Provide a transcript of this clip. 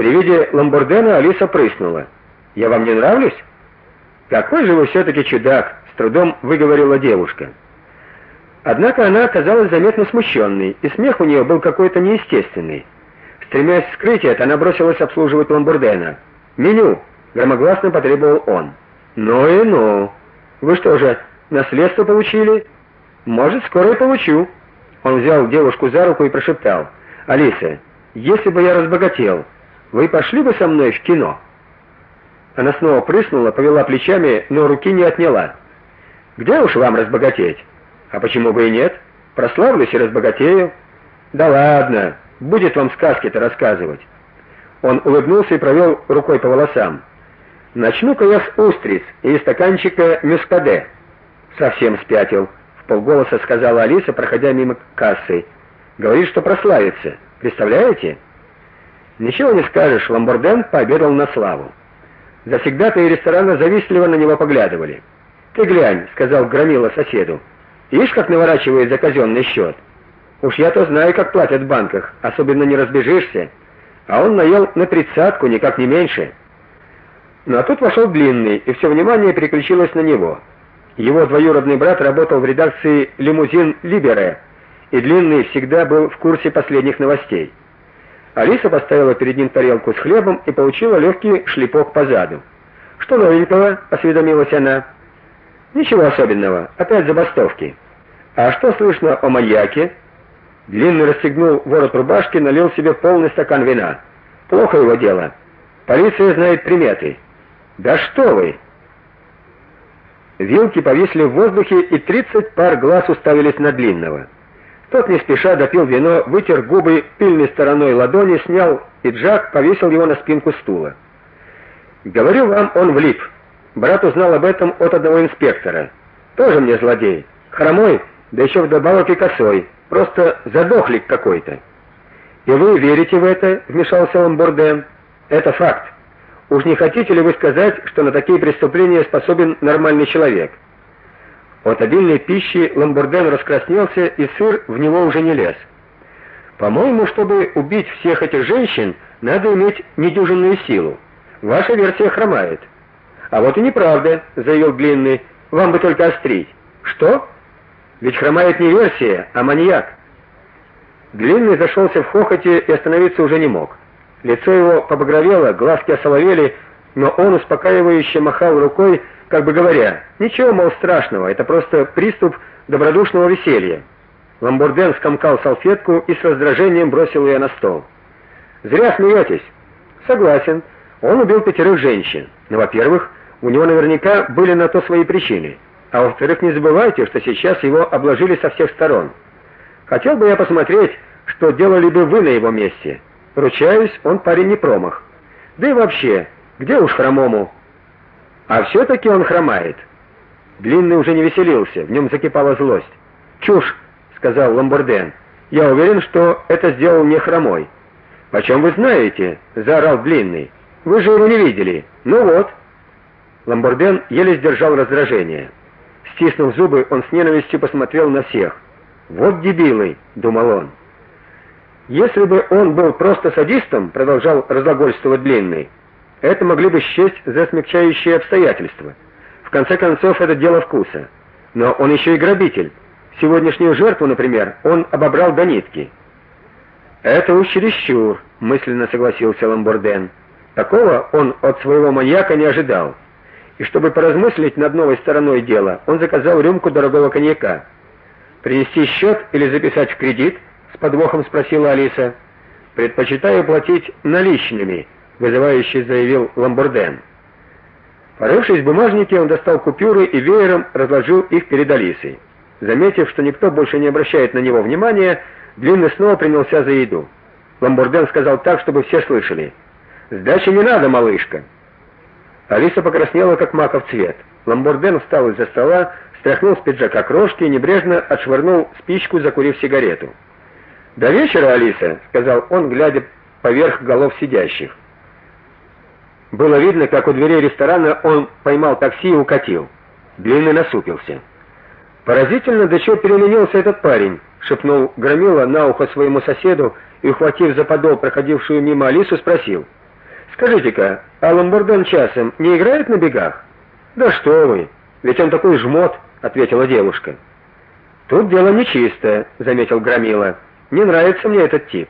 При виде Ламбордена Алиса прыснула. "Я вам не нравлюсь?" "Какой же вы все таки чудак", с трудом выговорила девушка. Однако она оказалась заметно смущенной, и смех у нее был какой-то неестественный. Стремясь скрыть это, она бросилась обслуживать Ламбордена. "Меню", громогласно потребовал он. "Ну и ну. Вы что же, наследство получили?" "Может, скоро и получу." Он взял девушку за руку и прошептал: "Алиса, если бы я разбогател, вы пошли бы со мной в кино?" Она снова прыснула, повела плечами, но руки не отняла. "Где уж вам разбогатеть? А почему бы и нет? Прославлюсь и разбогатею. Да ладно, будет вам сказки-то рассказывать". Он улыбнулся и провел рукой по волосам. Начну-ка я с устриц и стаканчика мюскаде. Совсем спятил, в полголоса сказала Алиса, проходя мимо кассы. Говорит, что прославится. Представляете? Ничего не скажешь, Ламборден пообедал на славу. Завсегдатые ресторана завистливо на него поглядывали. "Ты глянь", сказал Громила соседу. "Ишь, как наворачивает за казенный счет. Уж я-то знаю, как платят в банках, особенно не разбежишься. А он наел на тридцатку, никак не меньше". Но ну, а тут вошел Длинный, и все внимание переключилось на него. Его двоюродный брат работал в редакции Лимузин Либере, и Длинный всегда был в курсе последних новостей. Алиса поставила перед ним тарелку с хлебом и получила легкий шлепок по заду. "Что новенького?" осведомилась она. "Ничего особенного, опять забастовки. А что слышно о маньяке?" Длинный расстегнул ворот рубашки, налил себе полный стакан вина. "Плохо его дело. Полиция знает приметы. Да что вы? Вилки повисли в воздухе, и тридцать пар глаз уставились на длинного. Тот не спеша допил вино, вытер губы пильной стороной ладони, снял пиджак, повесил его на спинку стула. Говорю вам, он влип. Брат узнал об этом от одного инспектора. Тоже мне злодей. Хромой, да еще вдобавок и косой. Просто задохлик какой-то. И вы верите в это? вмешался Ламборден. Это факт. Уж не хотите ли вы сказать, что на такие преступления способен нормальный человек? От обильной пищи Ламборден раскраснелся, и сыр в него уже не лез. По-моему, чтобы убить всех этих женщин, надо иметь недюжинную силу. Ваша версия хромает. А вот и неправда, заявил Длинный. Вам бы только острить. Что? Ведь хромает не версия, а маньяк. Длинный зашелся в хохоте и остановиться уже не мог. Лицо его побагровело, глазки осоловели, но он успокаивающе махал рукой, как бы говоря: "Ничего, мол, страшного, это просто приступ добродушного веселья". Ламборден скомкал салфетку и с раздражением бросил ее на стол. "Зря смеетесь. Согласен. Он убил пятерых женщин. Но, во-первых, у него наверняка были на то свои причины. А во-вторых, не забывайте, что сейчас его обложили со всех сторон. Хотел бы я посмотреть, что делали бы вы на его месте. Ручаюсь, он парень не промах. Да и вообще, где уж хромому? А все таки он хромает. Длинный уже не веселился, в нем закипала злость. "Чушь", сказал Ламборден. "Я уверен, что это сделал не хромой". "Почем вы знаете?" заорал Длинный. "Вы же его не видели". "Ну вот". Ламборден еле сдержал раздражение. Стиснув зубы, он с ненавистью посмотрел на всех. "Вот дебилы", думал он. Если бы он был просто садистом, продолжал разглагольствовать Длинный, это могли бы счесть за смягчающие обстоятельства. В конце концов, это дело вкуса. Но он еще и грабитель. Сегодняшнюю жертву, например, он обобрал до нитки. Это уж чересчур, мысленно согласился Ламборден. Такого он от своего маньяка не ожидал. И чтобы поразмыслить над новой стороной дела, он заказал рюмку дорогого коньяка. Принести счет или записать в кредит – с подвохом спросила Алиса. Предпочитаю платить наличными, вызывающе заявил Ламборден. Порывшись в бумажнике, он достал купюры и веером разложил их перед Алисой. Заметив, что никто больше не обращает на него внимания, Длинный снова принялся за еду. Ламборден сказал так, чтобы все слышали: "Сдачи не надо, малышка". Алиса покраснела как маков цвет. Ламборден встал из-за стола, стряхнул с пиджака крошки и небрежно отшвырнул спичку, закурив сигарету. До вечера, Алиса, сказал он, глядя поверх голов сидящих. Было видно, как у дверей ресторана он поймал такси и укатил. Длинный насупился. Поразительно, до чего переменился этот парень, шепнул Громила на ухо своему соседу и ухватив за подол проходившую мимо Алису, спросил: Скажите-ка, а Ламбордон часом не играет на бегах? Да что вы? Ведь он такой жмот, ответила девушка. Тут дело нечисто, заметил Громила. Не нравится мне этот тип.